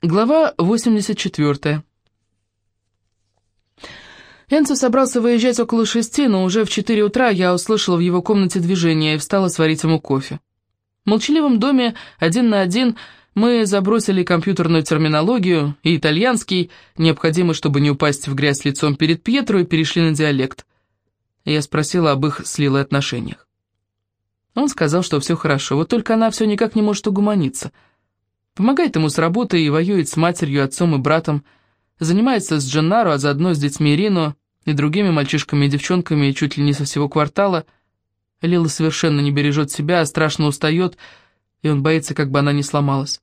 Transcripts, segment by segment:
Глава 84. Энцо собрался выезжать около шести, но уже в четыре утра я услышала в его комнате движение и встала сварить ему кофе. В молчаливом доме один на один мы забросили компьютерную терминологию и итальянский, необходимый, чтобы не упасть в грязь лицом перед Пьетро, и перешли на диалект. Я спросила об их с Лилой отношениях. Он сказал, что все хорошо, вот только она все никак не может угомониться — Помогает ему с работой и воюет с матерью, отцом и братом. Занимается с Дженнаро, а заодно с детьми Рино и другими мальчишками и девчонками чуть ли не со всего квартала. Лила совершенно не бережет себя, а страшно устает, и он боится, как бы она не сломалась.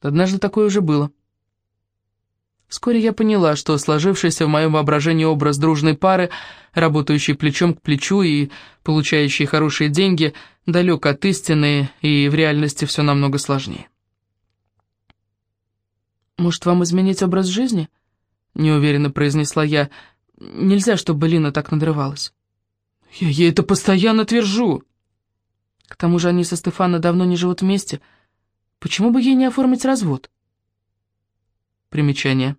Однажды такое уже было. Вскоре я поняла, что сложившийся в моем воображении образ дружной пары, работающей плечом к плечу и получающей хорошие деньги, далек от истины, и в реальности все намного сложнее. «Может, вам изменить образ жизни?» — неуверенно произнесла я. «Нельзя, чтобы Лина так надрывалась». «Я ей это постоянно твержу!» К тому же они со Стефаной давно не живут вместе. Почему бы ей не оформить развод? Примечание.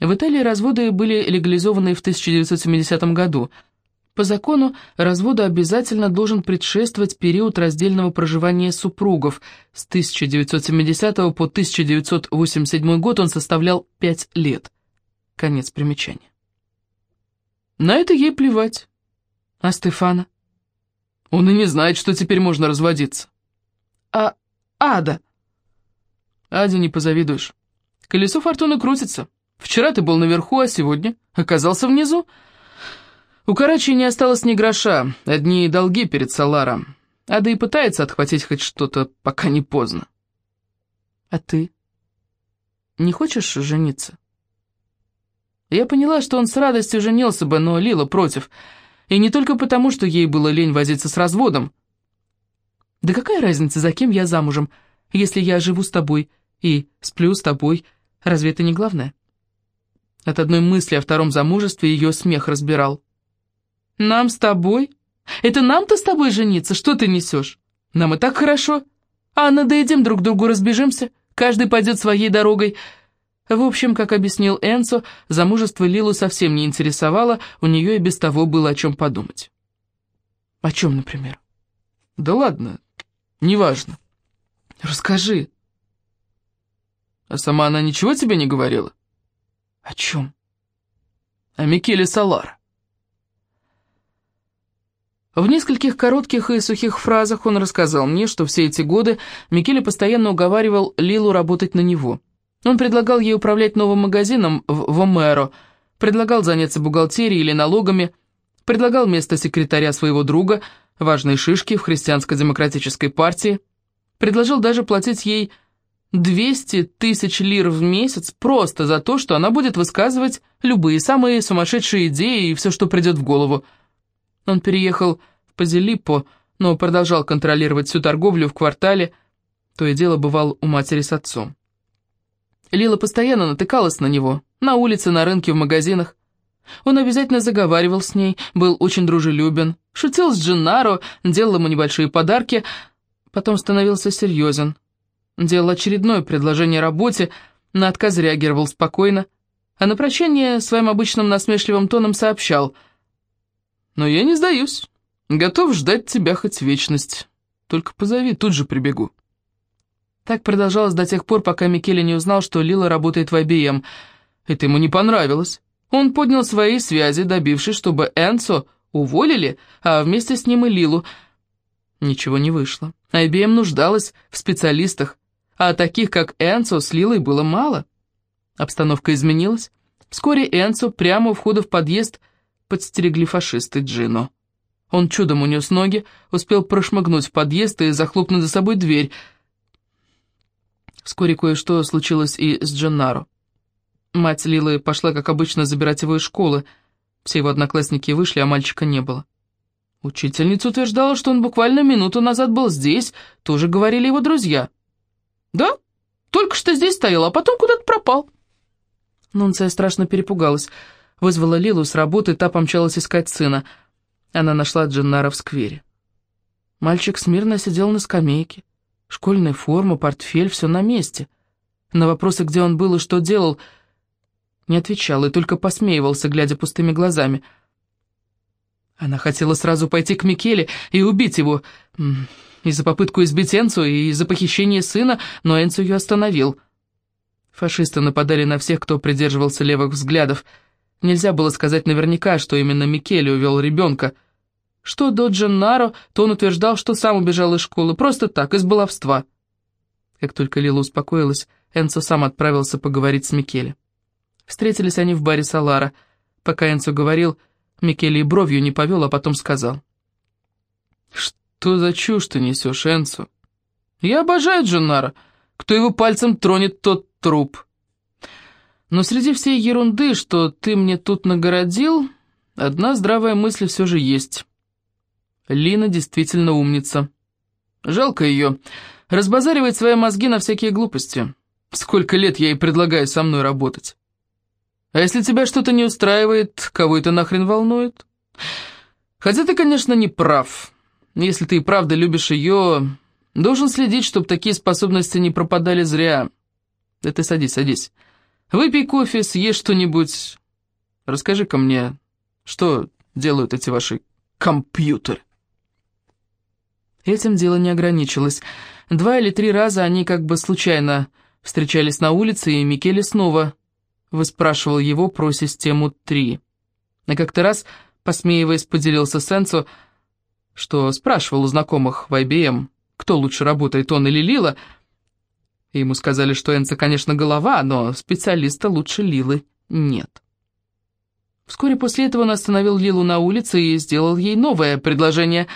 В Италии разводы были легализованы в 1970 году — по закону, разводу обязательно должен предшествовать период раздельного проживания супругов. С 1970 по 1987 год он составлял 5 лет. Конец примечания. На это ей плевать. А Стефана? Он и не знает, что теперь можно разводиться. А Ада? Аде не позавидуешь. Колесо фортуны крутится. Вчера ты был наверху, а сегодня оказался внизу. У Карачи не осталось ни гроша, одни долги перед Саларом. Ада и пытается отхватить хоть что-то, пока не поздно. А ты? Не хочешь жениться? Я поняла, что он с радостью женился бы, но Лила против. И не только потому, что ей было лень возиться с разводом. Да какая разница, за кем я замужем, если я живу с тобой и сплю с тобой, разве это не главное? От одной мысли о втором замужестве ее смех разбирал. «Нам с тобой? Это нам-то с тобой жениться? Что ты несешь? Нам и так хорошо. А надоедем друг другу, разбежимся, каждый пойдет своей дорогой». В общем, как объяснил Энсо, замужество Лилу совсем не интересовало, у нее и без того было о чем подумать. «О чем, например?» «Да ладно, неважно. Расскажи». «А сама она ничего тебе не говорила?» «О чем?» «О Микеле Салар. В нескольких коротких и сухих фразах он рассказал мне, что все эти годы Микеле постоянно уговаривал Лилу работать на него. Он предлагал ей управлять новым магазином в Вомеро, предлагал заняться бухгалтерией или налогами, предлагал место секретаря своего друга, важной шишки в христианско-демократической партии, предложил даже платить ей 200 тысяч лир в месяц просто за то, что она будет высказывать любые самые сумасшедшие идеи и все, что придет в голову – он переехал в Пазилиппо, но продолжал контролировать всю торговлю в квартале, то и дело бывал у матери с отцом. Лила постоянно натыкалась на него, на улице, на рынке, в магазинах. Он обязательно заговаривал с ней, был очень дружелюбен, шутил с Дженнаро, делал ему небольшие подарки, потом становился серьезен. Делал очередное предложение работе, на отказ реагировал спокойно, а на прощание своим обычным насмешливым тоном сообщал – но я не сдаюсь. Готов ждать тебя хоть вечность. Только позови, тут же прибегу». Так продолжалось до тех пор, пока Микеле не узнал, что Лила работает в IBM. Это ему не понравилось. Он поднял свои связи, добившись, чтобы Энсо уволили, а вместе с ним и Лилу. Ничего не вышло. IBM нуждалась в специалистах, а таких, как Энсо, с Лилой было мало. Обстановка изменилась. Вскоре Энсо прямо у входа в подъезд – подстерегли фашисты Джино. Он чудом унес ноги, успел прошмыгнуть в подъезд и захлопнуть за собой дверь. Вскоре кое-что случилось и с Дженнаро. Мать Лилы пошла, как обычно, забирать его из школы. Все его одноклассники вышли, а мальчика не было. Учительница утверждала, что он буквально минуту назад был здесь, тоже говорили его друзья. «Да, только что здесь стоял, а потом куда-то пропал». Нунция страшно перепугалась. Вызвала Лилу с работы, та помчалась искать сына. Она нашла Дженнара в сквере. Мальчик смирно сидел на скамейке. Школьная форма, портфель, все на месте. На вопросы, где он был и что делал, не отвечал и только посмеивался, глядя пустыми глазами. Она хотела сразу пойти к Микеле и убить его, и за попытку избить Энцу, и за похищение сына, но Энцу ее остановил. Фашисты нападали на всех, кто придерживался левых взглядов. Нельзя было сказать наверняка, что именно Микеле увел ребенка. Что до Дженнаро, то он утверждал, что сам убежал из школы, просто так, из баловства. Как только Лила успокоилась, Энцо сам отправился поговорить с Микеле. Встретились они в баре Салара. Пока Энцо говорил, Микеле и бровью не повел, а потом сказал. «Что за чушь ты несешь, Энцо? Я обожаю Дженнара. Кто его пальцем тронет, тот труп. Но среди всей ерунды, что ты мне тут нагородил, одна здравая мысль все же есть. Лина действительно умница. Жалко ее. Разбазаривает свои мозги на всякие глупости. Сколько лет я ей предлагаю со мной работать. А если тебя что-то не устраивает, кого это нахрен волнует? Хотя ты, конечно, не прав. Если ты и правда любишь ее, должен следить, чтобы такие способности не пропадали зря. Да ты садись, садись. Выпей кофе, съешь что-нибудь. Расскажи-ка мне, что делают эти ваши компьютеры? Этим дело не ограничилось. Два или три раза они как бы случайно встречались на улице, и Микеле снова выспрашивал его про систему 3. А как-то раз, посмеиваясь, поделился Сенсо, что спрашивал у знакомых в IBM, кто лучше работает, он или Лила, ему сказали, что Энца, конечно, голова, но специалиста лучше Лилы нет. Вскоре после этого он остановил Лилу на улице и сделал ей новое предложение.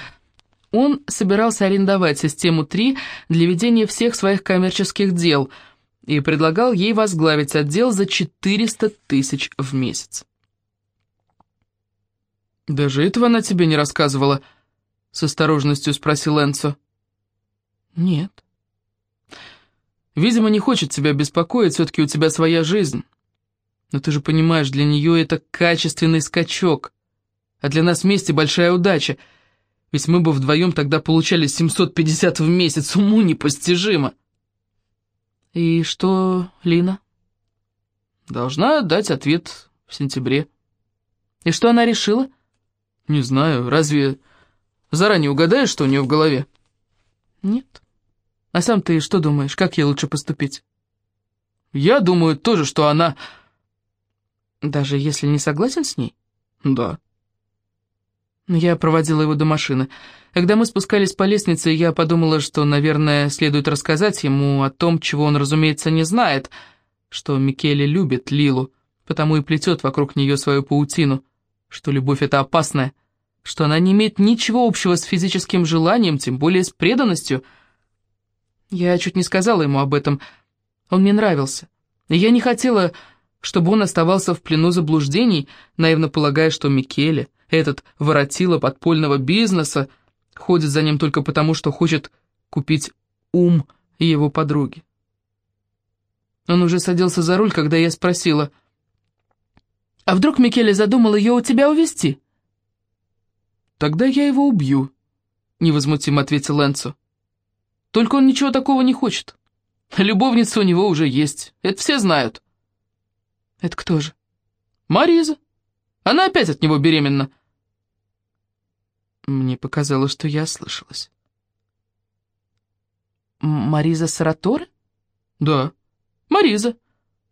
Он собирался арендовать систему 3 для ведения всех своих коммерческих дел – и предлагал ей возглавить отдел за 400 тысяч в месяц. «Даже этого она тебе не рассказывала?» — с осторожностью спросил Энцо. «Нет». «Видимо, не хочет тебя беспокоить, все-таки у тебя своя жизнь. Но ты же понимаешь, для нее это качественный скачок, а для нас вместе большая удача, ведь мы бы вдвоем тогда получали 750 в месяц, уму непостижимо». «И что, Лина?» «Должна дать ответ в сентябре». «И что она решила?» «Не знаю, разве заранее угадаешь, что у нее в голове?» «Нет. А сам ты что думаешь, как ей лучше поступить?» «Я думаю тоже, что она...» «Даже если не согласен с ней?» «Да». Я проводила его до машины. Когда мы спускались по лестнице, я подумала, что, наверное, следует рассказать ему о том, чего он, разумеется, не знает, что Микеле любит Лилу, потому и плетет вокруг нее свою паутину, что любовь — это опасная, что она не имеет ничего общего с физическим желанием, тем более с преданностью. Я чуть не сказала ему об этом. Он мне нравился. Я не хотела, чтобы он оставался в плену заблуждений, наивно полагая, что Микеле — этот воротило подпольного бизнеса ходит за ним только потому, что хочет купить ум его подруги. Он уже садился за руль, когда я спросила, «А вдруг Микеле задумал ее у тебя увезти?» «Тогда я его убью», — невозмутимо ответил Энцо. «Только он ничего такого не хочет. Любовница у него уже есть, это все знают». «Это кто же?» «Мариза. Она опять от него беременна. Мне показалось, что я слышалась. «Мариза Саратор?» «Да, Мариза,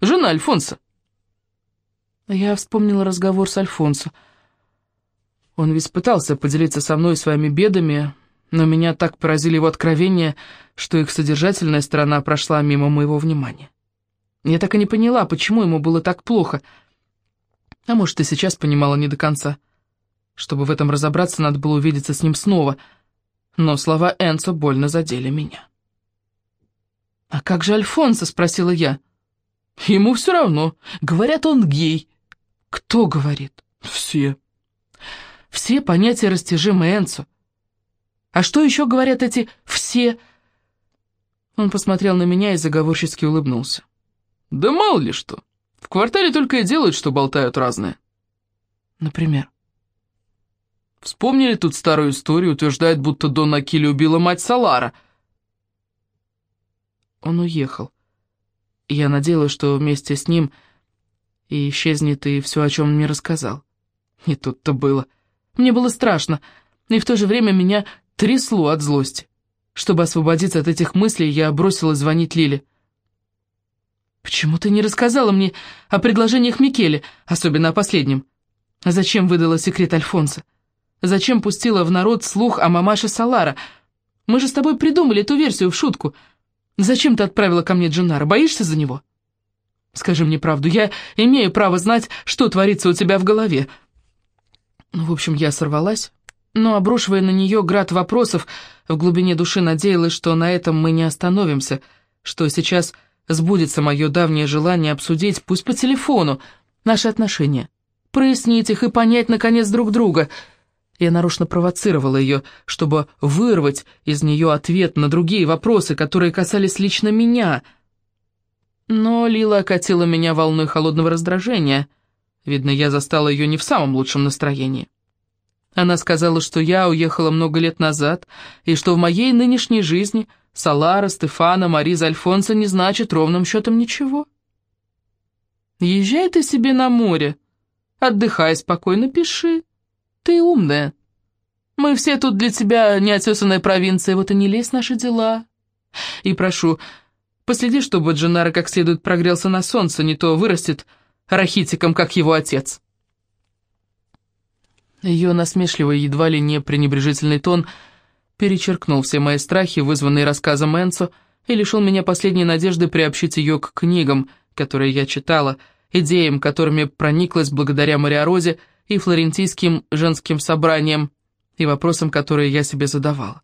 жена Альфонса». Я вспомнила разговор с Альфонсо. Он ведь пытался поделиться со мной своими бедами, но меня так поразили его откровения, что их содержательная сторона прошла мимо моего внимания. Я так и не поняла, почему ему было так плохо. А может, и сейчас понимала не до конца. Чтобы в этом разобраться, надо было увидеться с ним снова, но слова Энцо больно задели меня. «А как же Альфонсо?» — спросила я. «Ему все равно. Говорят, он гей». «Кто говорит?» «Все». «Все понятия растяжимы, Энцо. А что еще говорят эти «все»?» Он посмотрел на меня и заговорчески улыбнулся. «Да мало ли что. В квартале только и делают, что болтают разное». «Например?» Вспомнили тут старую историю, утверждает, будто Дон Акили убила мать Салара. Он уехал. Я надеялась, что вместе с ним и исчезнет и все, о чем он мне рассказал. И тут-то было. Мне было страшно, и в то же время меня трясло от злости. Чтобы освободиться от этих мыслей, я бросилась звонить Лиле. «Почему ты не рассказала мне о предложениях Микеле, особенно о последнем? А зачем выдала секрет Альфонса? Зачем пустила в народ слух о мамаше Салара? Мы же с тобой придумали эту версию в шутку. Зачем ты отправила ко мне Дженнара? Боишься за него? Скажи мне правду, я имею право знать, что творится у тебя в голове». Ну, в общем, я сорвалась, но, обрушивая на нее град вопросов, в глубине души надеялась, что на этом мы не остановимся, что сейчас сбудется мое давнее желание обсудить, пусть по телефону, наши отношения, прояснить их и понять, наконец, друг друга. Я нарочно провоцировала ее, чтобы вырвать из нее ответ на другие вопросы, которые касались лично меня. Но Лила окатила меня волной холодного раздражения. Видно, я застала ее не в самом лучшем настроении. Она сказала, что я уехала много лет назад, и что в моей нынешней жизни Салара, Стефана, Мариза, Альфонса не значит ровным счетом ничего. Езжай ты себе на море, отдыхай спокойно, пиши. Ты умная. Мы все тут для тебя неотесанная провинция, вот и не лезь в наши дела. И прошу, последи, чтобы Дженара как следует прогрелся на солнце, не то вырастет рахитиком, как его отец». Ее насмешливый, едва ли не пренебрежительный тон перечеркнул все мои страхи, вызванные рассказом Энцо, и лишил меня последней надежды приобщить ее к книгам, которые я читала, идеям, которыми прониклась благодаря Мариорозе и флорентийским женским собраниям, и вопросам, которые я себе задавала.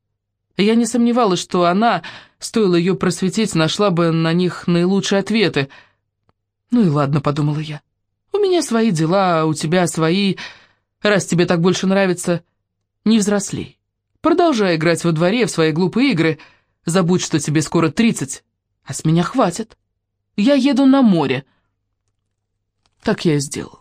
Я не сомневалась, что она, стоило ее просветить, нашла бы на них наилучшие ответы. «Ну и ладно», — подумала я. «У меня свои дела, а у тебя свои...» Раз тебе так больше нравится, не взрослей. Продолжай играть во дворе в свои глупые игры. Забудь, что тебе скоро тридцать, а с меня хватит. Я еду на море. Так я и сделал.